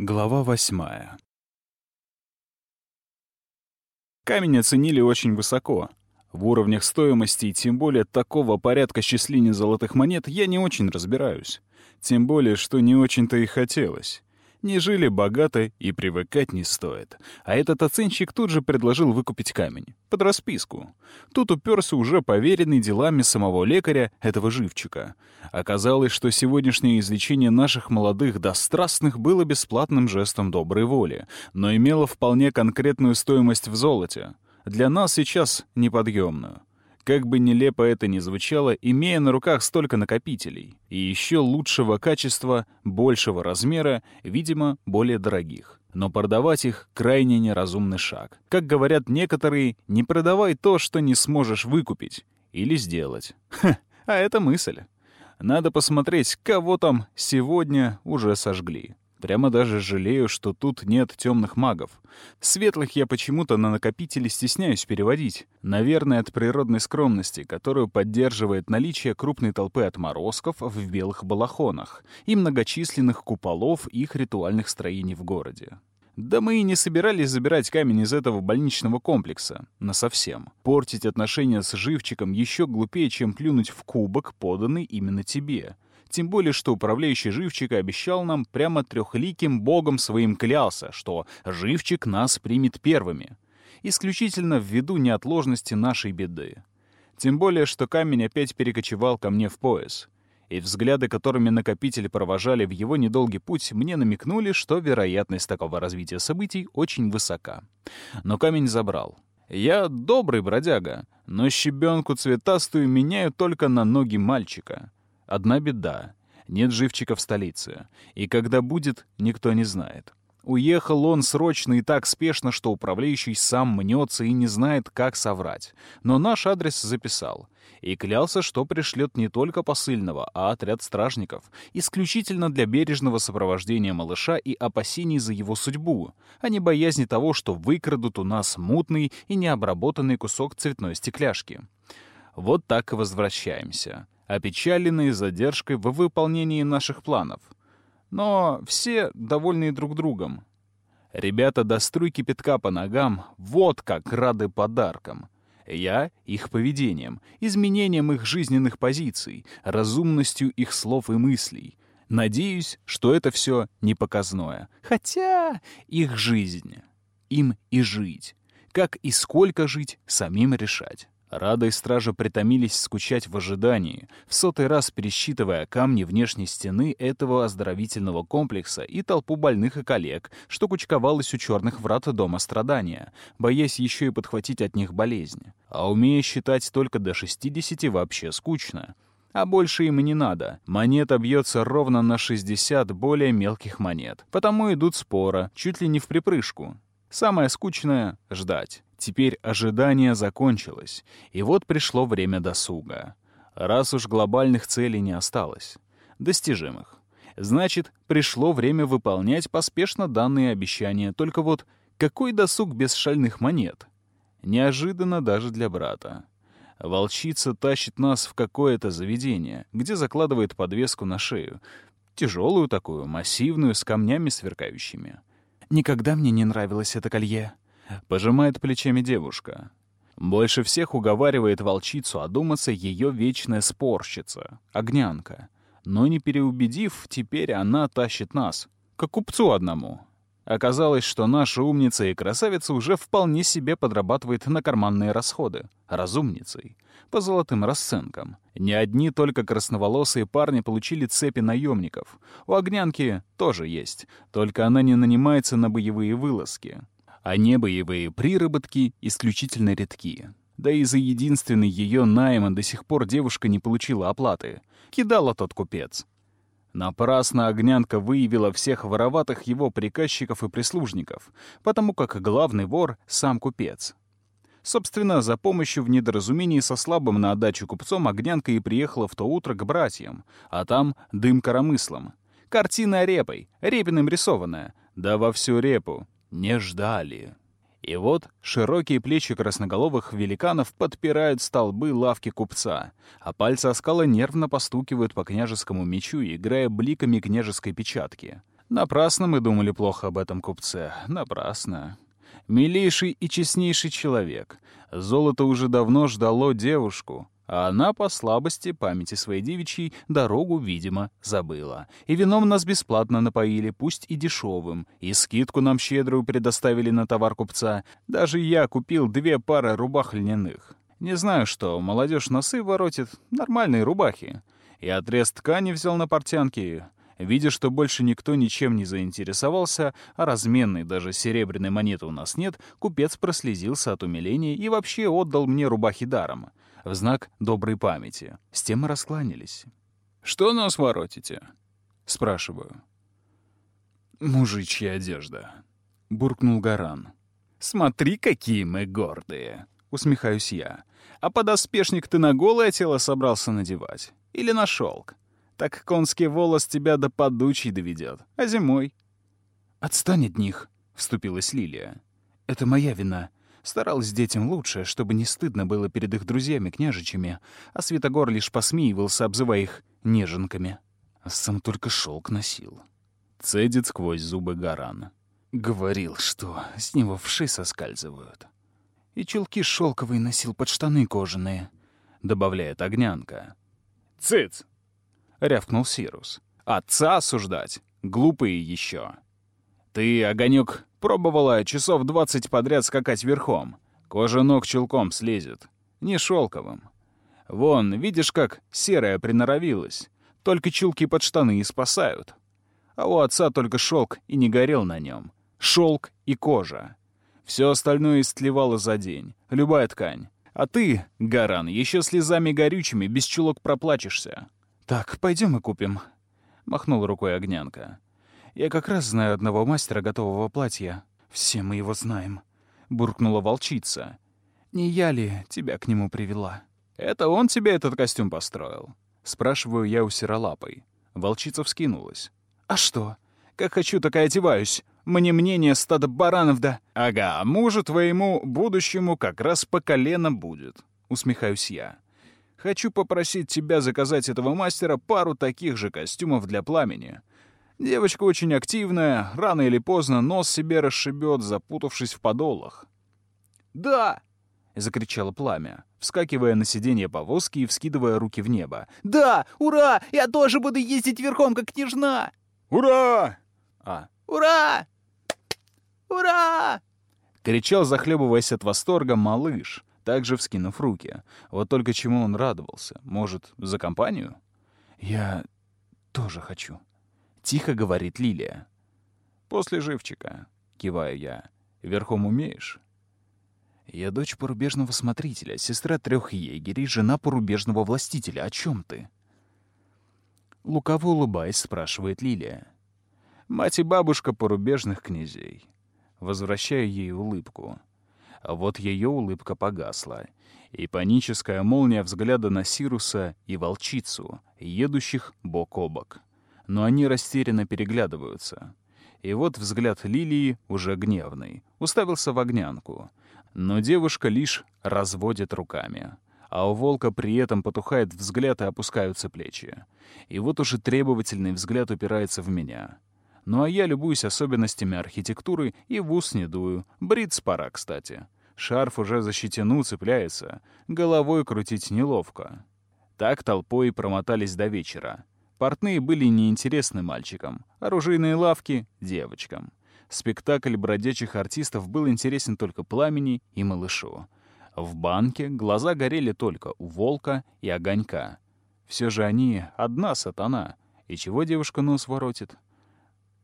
Глава восьмая. Камень оценили очень высоко. В уровнях стоимости и тем более такого порядка счисления золотых монет я не очень разбираюсь. Тем более, что не очень-то и хотелось. Не жили богато и привыкать не стоит. А этот оценщик тут же предложил выкупить камень. Под расписку. Тут уперся уже поверенный делами самого лекаря, этого живчика. Оказалось, что сегодняшнее излечение наших молодых да страстных было бесплатным жестом доброй воли, но имело вполне конкретную стоимость в золоте. Для нас сейчас неподъемную. Как бы нелепо это ни звучало, имея на руках столько накопителей, и еще лучшего качества, большего размера, видимо, более дорогих. Но продавать их — крайне неразумный шаг. Как говорят некоторые, не продавай то, что не сможешь выкупить. Или сделать. Ха, а это мысль. Надо посмотреть, кого там сегодня уже сожгли. Прямо даже жалею, что тут нет темных магов. Светлых я почему-то на накопители стесняюсь переводить. Наверное, от природной скромности, которую поддерживает наличие крупной толпы отморозков в белых балахонах и многочисленных куполов их ритуальных строений в городе. Да мы и не собирались забирать камень из этого больничного комплекса. Насовсем. Портить отношения с живчиком еще глупее, чем плюнуть в кубок, поданный именно тебе. Тем более, что управляющий Живчика обещал нам прямо трехликим богом своим клялся, что Живчик нас примет первыми. Исключительно ввиду неотложности нашей беды. Тем более, что камень опять перекочевал ко мне в пояс. И взгляды, которыми накопители провожали в его недолгий путь, мне намекнули, что вероятность такого развития событий очень высока. Но камень забрал. Я добрый бродяга, но щебенку цветастую меняю только на ноги мальчика. Одна беда. Нет живчика в столице. И когда будет, никто не знает. Уехал он срочно и так спешно, что управляющий сам мнется и не знает, как соврать. Но наш адрес записал. И клялся, что пришлет не только посыльного, а отряд стражников, исключительно для бережного сопровождения малыша и опасений за его судьбу, а не боязни того, что выкрадут у нас мутный и необработанный кусок цветной стекляшки. Вот так и возвращаемся опечаленные задержкой в выполнении наших планов. Но все довольны друг другом. Ребята до струйки пятка по ногам вот как рады подаркам. Я — их поведением, изменением их жизненных позиций, разумностью их слов и мыслей. Надеюсь, что это все не показное. Хотя их жизнь. Им и жить. Как и сколько жить, самим решать. Рада и стража притомились скучать в ожидании, в сотый раз пересчитывая камни внешней стены этого оздоровительного комплекса и толпу больных и коллег, что кучковалось у черных врат Дома Страдания, боясь еще и подхватить от них болезнь. А умея считать только до 60 вообще скучно. А больше им и не надо. Монета бьется ровно на 60 более мелких монет. Потому идут спора, чуть ли не в припрыжку. Самое скучное — ждать. Теперь ожидание закончилось, и вот пришло время досуга. Раз уж глобальных целей не осталось, достижимых, значит, пришло время выполнять поспешно данные обещания. Только вот какой досуг без шальных монет? Неожиданно даже для брата. Волчица тащит нас в какое-то заведение, где закладывает подвеску на шею. Тяжелую такую, массивную, с камнями сверкающими. «Никогда мне не нравилось это колье», Пожимает плечами девушка. Больше всех уговаривает волчицу одуматься ее вечная спорщица, огнянка. Но не переубедив, теперь она тащит нас, к купцу одному. Оказалось, что наша умница и красавица уже вполне себе подрабатывает на карманные расходы. Разумницей. По золотым расценкам. Не одни только красноволосые парни получили цепи наемников. У огнянки тоже есть. Только она не нанимается на боевые вылазки а небоевые приработки исключительно редкие. Да и за единственный ее найма до сих пор девушка не получила оплаты. Кидала тот купец. Напрасно Огнянка выявила всех вороватых его приказчиков и прислужников, потому как главный вор — сам купец. Собственно, за помощью в недоразумении со слабым на отдачу купцом Огнянка и приехала в то утро к братьям, а там дым коромыслом. Картина репой, репиным рисованная, да во всю репу не ждали. И вот широкие плечи красноголовых великанов подпирают столбы лавки купца, а пальцы оскала нервно постукивают по княжескому мечу, играя бликами княжеской печатки. Напрасно мы думали плохо об этом купце. Напрасно. Милейший и честнейший человек. Золото уже давно ждало девушку, а она по слабости памяти своей девичьей дорогу, видимо, забыла. И вином нас бесплатно напоили, пусть и дешевым, и скидку нам щедрую предоставили на товар купца. Даже я купил две пары рубах льняных. Не знаю что, молодежь носы воротит, нормальные рубахи. И отрез ткани взял на портянки. Видя, что больше никто ничем не заинтересовался, а разменной даже серебряной монеты у нас нет, купец прослезился от умиления и вообще отдал мне рубахи даром в знак доброй памяти. С тем мы раскланялись. «Что нас воротите?» — спрашиваю. «Мужичья одежда», — буркнул Гаран. «Смотри, какие мы гордые!» — усмехаюсь я. «А подоспешник ты на голое тело собрался надевать? Или на шелк? Так конский волос тебя до подучий доведет. А зимой?» «Отстань от них», — вступилась Лилия. «Это моя вина. Старалась детям лучше, чтобы не стыдно было перед их друзьями-княжичами, а Святогор лишь посмеивался, обзывая их неженками. А сам только шелк носил. Цедит сквозь зубы Гаран. Говорил, что с него вши соскальзывают. И чулки шелковые носил под штаны кожаные, добавляет огнянка. «Цыц!» — рявкнул Сирус. «Отца осуждать? Глупые еще!» «Ты, огонек, Пробовала часов двадцать подряд скакать верхом. Кожа ног чулком слезет. Не шелковым. Вон, видишь, как серая приноровилась. Только чулки под штаны и спасают. А у отца только шелк и не горел на нем. Шелк и кожа. Все остальное истлевало за день. Любая ткань. А ты, Гаран, еще слезами горючими без чулок проплачешься. «Так, пойдем и купим», — махнул рукой Огнянка. Я как раз знаю одного мастера готового платья. Все мы его знаем», — буркнула волчица. «Не я ли тебя к нему привела?» «Это он тебе этот костюм построил?» Спрашиваю я у Серолапой. Волчица вскинулась. «А что? Как хочу, так и одеваюсь. Мне мнение стада баранов да...» «Ага, мужу твоему будущему как раз по колено будет», — усмехаюсь я. «Хочу попросить тебя заказать этого мастера пару таких же костюмов для пламени. Девочка очень активная, рано или поздно нос себе расшибет, запутавшись в подолах. «Да!» — закричало пламя, вскакивая на сиденье повозки и вскидывая руки в небо. «Да! Ура! Я тоже буду ездить верхом, как княжна!» «Ура!» «А, ура! Ура!» — кричал, захлебываясь от восторга, малыш, также вскинув руки. Вот только чему он радовался? Может, за компанию? «Я тоже хочу», Тихо говорит Лилия. «После живчика», — киваю я. «Верхом умеешь?» «Я дочь порубежного смотрителя, сестра трех егерей, жена порубежного властителя. О чем ты?» Лукаво улыбаясь, спрашивает Лилия. «Мать и бабушка порубежных князей». Возвращаю ей улыбку. А вот ее улыбка погасла, и паническая молния взгляда на Сируса и волчицу, едущих бок о бок но они растерянно переглядываются. И вот взгляд Лилии, уже гневный, уставился в огнянку. Но девушка лишь разводит руками. А у волка при этом потухает взгляд и опускаются плечи. И вот уже требовательный взгляд упирается в меня. Ну а я любуюсь особенностями архитектуры и в ус не дую. Бриться пора, кстати. Шарф уже за щетину цепляется. Головой крутить неловко. Так толпой промотались до вечера. Портные были неинтересны мальчикам, оружейные лавки — девочкам. Спектакль бродячих артистов был интересен только пламени и малышу. В банке глаза горели только у волка и огонька. Все же они — одна сатана. И чего девушка нос воротит?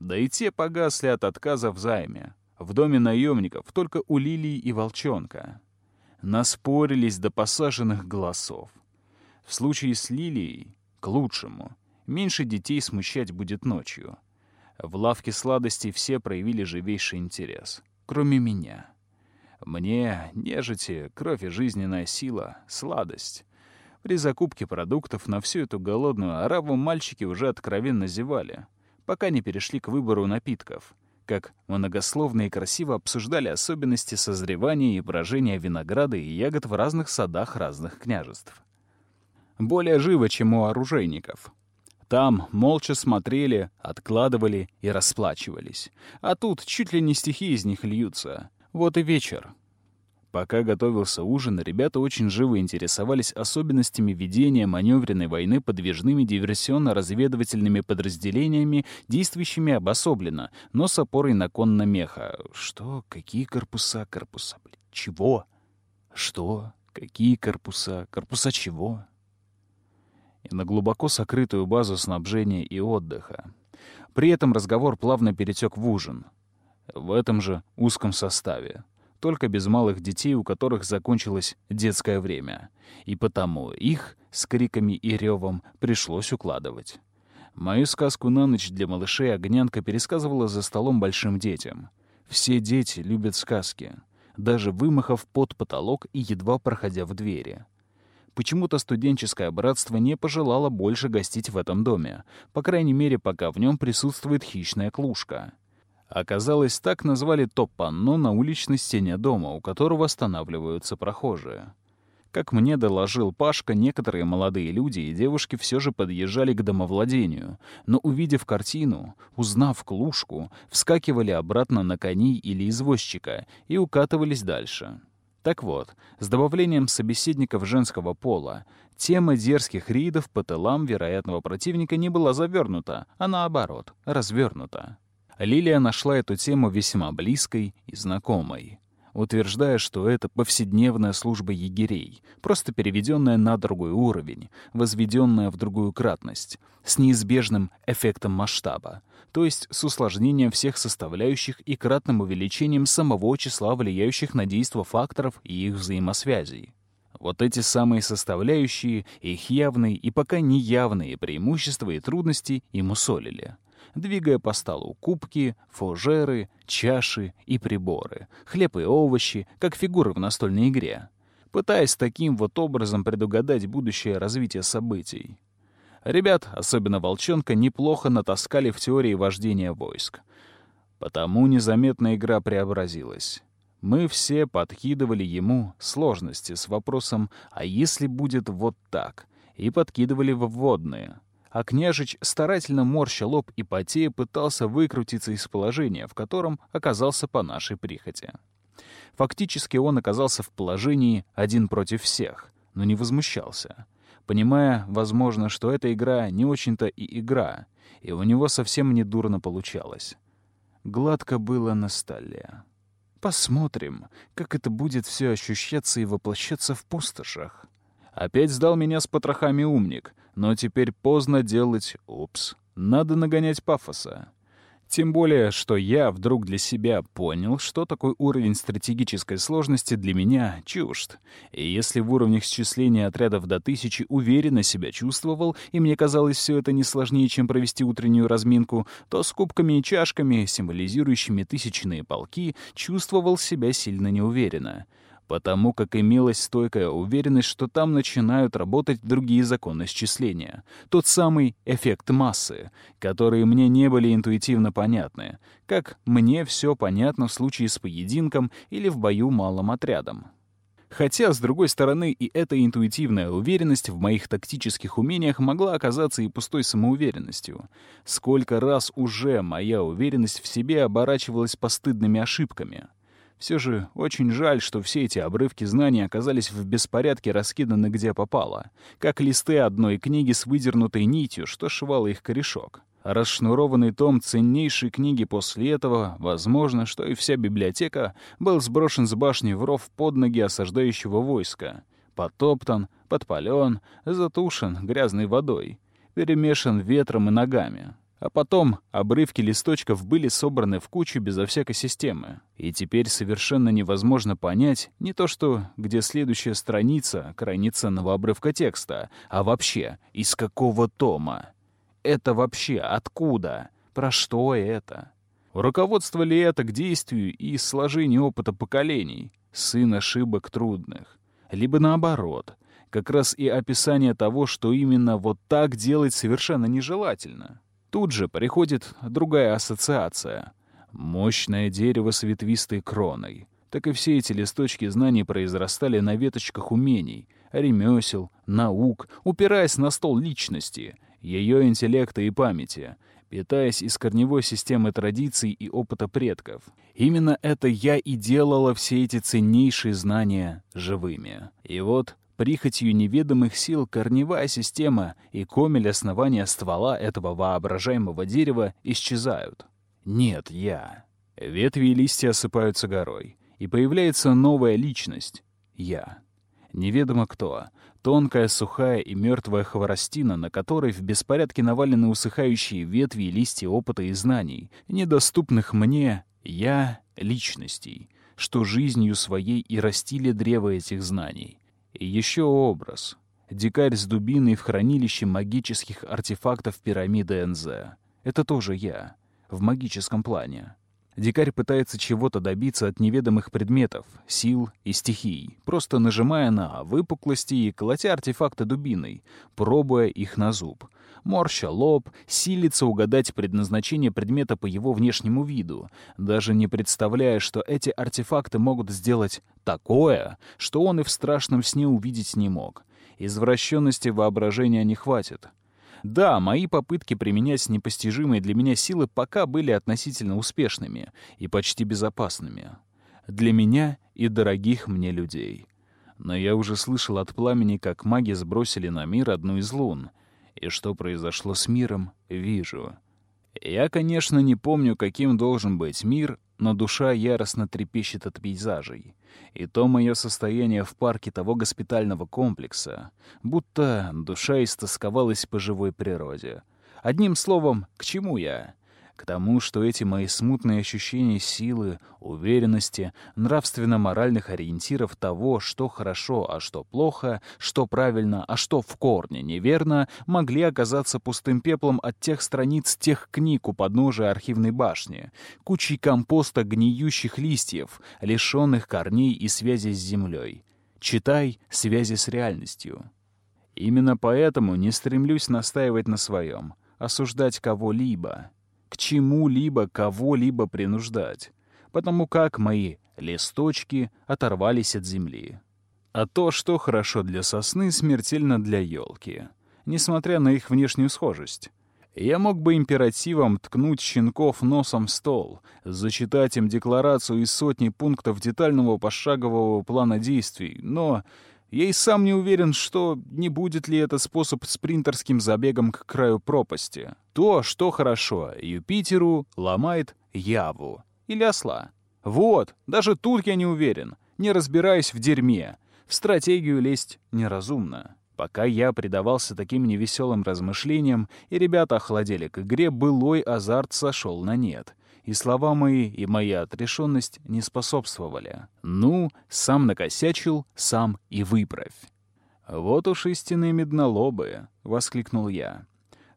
Да и те погасли от отказа в займе. В доме наемников только у Лилии и Волчонка. Наспорились до посаженных голосов. В случае с Лилией — к лучшему. Меньше детей смущать будет ночью. В лавке сладостей все проявили живейший интерес, кроме меня. Мне, нежити, кровь и жизненная сила, сладость. При закупке продуктов на всю эту голодную арабу мальчики уже откровенно зевали, пока не перешли к выбору напитков, как многословно и красиво обсуждали особенности созревания и брожения винограда и ягод в разных садах разных княжеств. Более живо, чем у оружейников — Там молча смотрели, откладывали и расплачивались. А тут чуть ли не стихи из них льются. Вот и вечер. Пока готовился ужин, ребята очень живо интересовались особенностями ведения маневренной войны подвижными диверсионно-разведывательными подразделениями, действующими обособленно, но с опорой на конно-меха. Что? Какие корпуса? Корпуса. Чего? Что? Какие корпуса? Корпуса чего? И на глубоко сокрытую базу снабжения и отдыха. При этом разговор плавно перетек в ужин. В этом же узком составе только без малых детей, у которых закончилось детское время. И потому их с криками и ревом пришлось укладывать. Мою сказку на ночь для малышей Огнянка пересказывала за столом большим детям. Все дети любят сказки, даже вымахав под потолок и едва проходя в двери. Почему-то студенческое братство не пожелало больше гостить в этом доме, по крайней мере, пока в нем присутствует хищная клушка. Оказалось, так назвали то панно на уличной стене дома, у которого останавливаются прохожие. Как мне доложил Пашка, некоторые молодые люди и девушки все же подъезжали к домовладению, но, увидев картину, узнав клушку, вскакивали обратно на коней или извозчика и укатывались дальше. Так вот, с добавлением собеседников женского пола, тема дерзких рейдов по тылам вероятного противника не была завернута, а наоборот, развернута. Лилия нашла эту тему весьма близкой и знакомой, утверждая, что это повседневная служба егерей, просто переведенная на другой уровень, возведенная в другую кратность, с неизбежным эффектом масштаба, то есть с усложнением всех составляющих и кратным увеличением самого числа влияющих на действо факторов и их взаимосвязей. Вот эти самые составляющие, их явные и пока неявные преимущества и трудности и мусолили — двигая по столу кубки, фужеры, чаши и приборы, хлеб и овощи, как фигуры в настольной игре, пытаясь таким вот образом предугадать будущее развитие событий. Ребят, особенно Волчонка, неплохо натаскали в теории вождения войск. Потому незаметно игра преобразилась. Мы все подкидывали ему сложности с вопросом «а если будет вот так?» и подкидывали вводные — а княжич, старательно морща лоб и потея, пытался выкрутиться из положения, в котором оказался по нашей прихоти. Фактически он оказался в положении один против всех, но не возмущался, понимая, возможно, что эта игра не очень-то и игра, и у него совсем не дурно получалось. Гладко было на столе. Посмотрим, как это будет все ощущаться и воплощаться в пустошах. Опять сдал меня с потрохами умник, но теперь поздно делать «упс». Надо нагонять пафоса. Тем более, что я вдруг для себя понял, что такой уровень стратегической сложности для меня чужд. И если в уровнях счисления отрядов до тысячи уверенно себя чувствовал, и мне казалось все это не сложнее, чем провести утреннюю разминку, то с кубками и чашками, символизирующими тысячные полки, чувствовал себя сильно неуверенно потому как имелась стойкая уверенность, что там начинают работать другие законы счисления. Тот самый эффект массы, которые мне не были интуитивно понятны, как мне все понятно в случае с поединком или в бою малым отрядом. Хотя, с другой стороны, и эта интуитивная уверенность в моих тактических умениях могла оказаться и пустой самоуверенностью. Сколько раз уже моя уверенность в себе оборачивалась постыдными ошибками — все же очень жаль, что все эти обрывки знаний оказались в беспорядке раскиданы где попало, как листы одной книги с выдернутой нитью, что шивало их корешок. Расшнурованный том ценнейшей книги после этого, возможно, что и вся библиотека, был сброшен с башни в ров под ноги осаждающего войска. Потоптан, подпален, затушен грязной водой, перемешан ветром и ногами. А потом обрывки листочков были собраны в кучу безо всякой системы. И теперь совершенно невозможно понять не то что, где следующая страница, крайне ценного обрывка текста, а вообще, из какого тома. Это вообще откуда? Про что это? Руководство ли это к действию и сложению опыта поколений? Сын ошибок трудных. Либо наоборот, как раз и описание того, что именно вот так делать совершенно нежелательно. Тут же приходит другая ассоциация. Мощное дерево с ветвистой кроной. Так и все эти листочки знаний произрастали на веточках умений, ремесел, наук, упираясь на стол личности. ее интеллекта и памяти, питаясь из корневой системы традиций и опыта предков. Именно это я и делала все эти ценнейшие знания живыми. И вот прихотью неведомых сил корневая система и комель основания ствола этого воображаемого дерева исчезают. Нет, я. Ветви и листья осыпаются горой, и появляется новая личность — я. Неведомо кто, тонкая, сухая и мертвая хворостина, на которой в беспорядке навалены усыхающие ветви и листья опыта и знаний, недоступных мне, я, личностей, что жизнью своей и растили древо этих знаний. И еще образ. Дикарь с дубиной в хранилище магических артефактов пирамиды НЗ. Это тоже я. В магическом плане. Дикарь пытается чего-то добиться от неведомых предметов, сил и стихий, просто нажимая на выпуклости и колотя артефакты дубиной, пробуя их на зуб. Морща лоб, силится угадать предназначение предмета по его внешнему виду, даже не представляя, что эти артефакты могут сделать такое, что он и в страшном сне увидеть не мог. Извращенности воображения не хватит. Да, мои попытки применять непостижимые для меня силы пока были относительно успешными и почти безопасными. Для меня и дорогих мне людей. Но я уже слышал от пламени, как маги сбросили на мир одну из лун. И что произошло с миром, вижу. Я, конечно, не помню, каким должен быть мир, но душа яростно трепещет от пейзажей. И то мое состояние в парке того госпитального комплекса, будто душа истосковалась по живой природе. Одним словом, к чему я? К тому, что эти мои смутные ощущения силы, уверенности, нравственно-моральных ориентиров того, что хорошо, а что плохо, что правильно, а что в корне неверно, могли оказаться пустым пеплом от тех страниц тех книг у подножия архивной башни, кучей компоста гниющих листьев, лишенных корней и связи с землей. Читай «Связи с реальностью». Именно поэтому не стремлюсь настаивать на своем, осуждать кого-либо к чему-либо кого-либо принуждать, потому как мои листочки оторвались от земли. А то, что хорошо для сосны, смертельно для елки, несмотря на их внешнюю схожесть. Я мог бы императивом ткнуть щенков носом в стол, зачитать им декларацию из сотни пунктов детального пошагового плана действий, но я и сам не уверен, что не будет ли это способ спринтерским забегом к краю пропасти. То, что хорошо Юпитеру, ломает Яву или осла. Вот, даже тут я не уверен, не разбираясь в дерьме. В стратегию лезть неразумно. Пока я предавался таким невеселым размышлениям, и ребята охладели к игре, былой азарт сошел на нет и слова мои, и моя отрешенность не способствовали. Ну, сам накосячил, сам и выправь. «Вот уж истинные меднолобые!» — воскликнул я.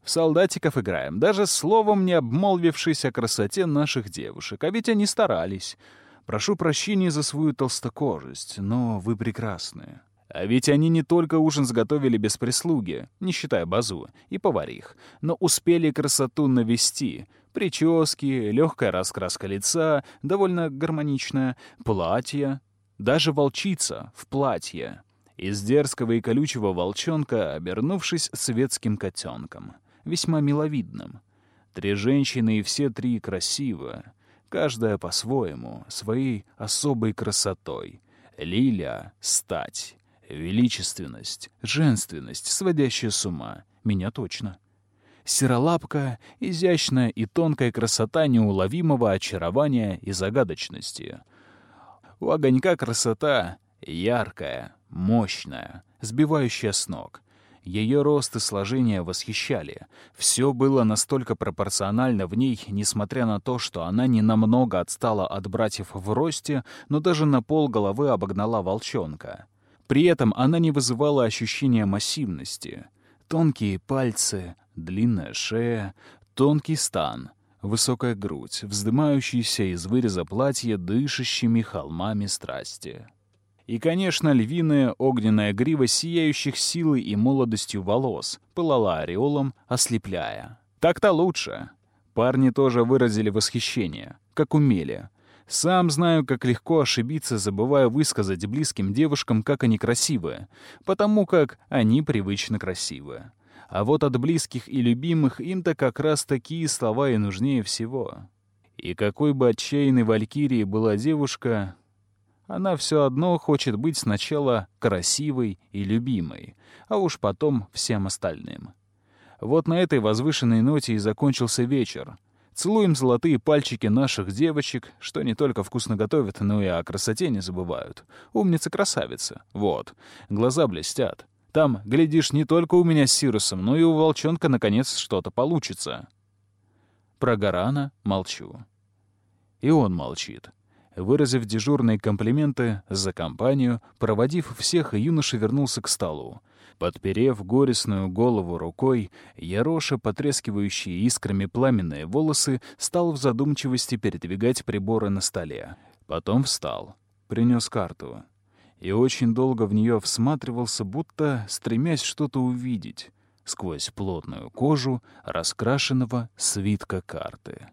«В солдатиков играем, даже словом не обмолвившись о красоте наших девушек, а ведь они старались. Прошу прощения за свою толстокожесть, но вы прекрасны». А ведь они не только ужин сготовили без прислуги, не считая базу, и поварих, но успели красоту навести — Прически, легкая раскраска лица, довольно гармоничная, платье, даже волчица в платье. Из дерзкого и колючего волчонка, обернувшись светским котенком, весьма миловидным. Три женщины и все три красивы, каждая по-своему, своей особой красотой. Лиля — стать, величественность, женственность, сводящая с ума. Меня точно. Серолапка — изящная и тонкая красота неуловимого очарования и загадочности. У огонька красота яркая, мощная, сбивающая с ног. Ее рост и сложение восхищали. Все было настолько пропорционально в ней, несмотря на то, что она не намного отстала от братьев в росте, но даже на пол головы обогнала волчонка. При этом она не вызывала ощущения массивности. Тонкие пальцы, длинная шея, тонкий стан, высокая грудь, вздымающаяся из выреза платья дышащими холмами страсти. И, конечно, львиная огненная грива сияющих силой и молодостью волос пылала ореолом, ослепляя. Так-то лучше. Парни тоже выразили восхищение, как умели. Сам знаю, как легко ошибиться, забывая высказать близким девушкам, как они красивые, потому как они привычно красивые. А вот от близких и любимых им-то как раз такие слова и нужнее всего. И какой бы отчаянной валькирией была девушка, она все одно хочет быть сначала красивой и любимой, а уж потом всем остальным. Вот на этой возвышенной ноте и закончился вечер. Целуем золотые пальчики наших девочек, что не только вкусно готовят, но и о красоте не забывают. Умница-красавица. Вот. Глаза блестят. Там, глядишь, не только у меня с Сирусом, но и у волчонка наконец что-то получится. Про Гарана молчу. И он молчит. Выразив дежурные комплименты за компанию, проводив всех, юноша вернулся к столу. Подперев горестную голову рукой, Яроша, потрескивающие искрами пламенные волосы, стал в задумчивости передвигать приборы на столе. Потом встал, принес карту. И очень долго в нее всматривался, будто стремясь что-то увидеть сквозь плотную кожу раскрашенного свитка карты.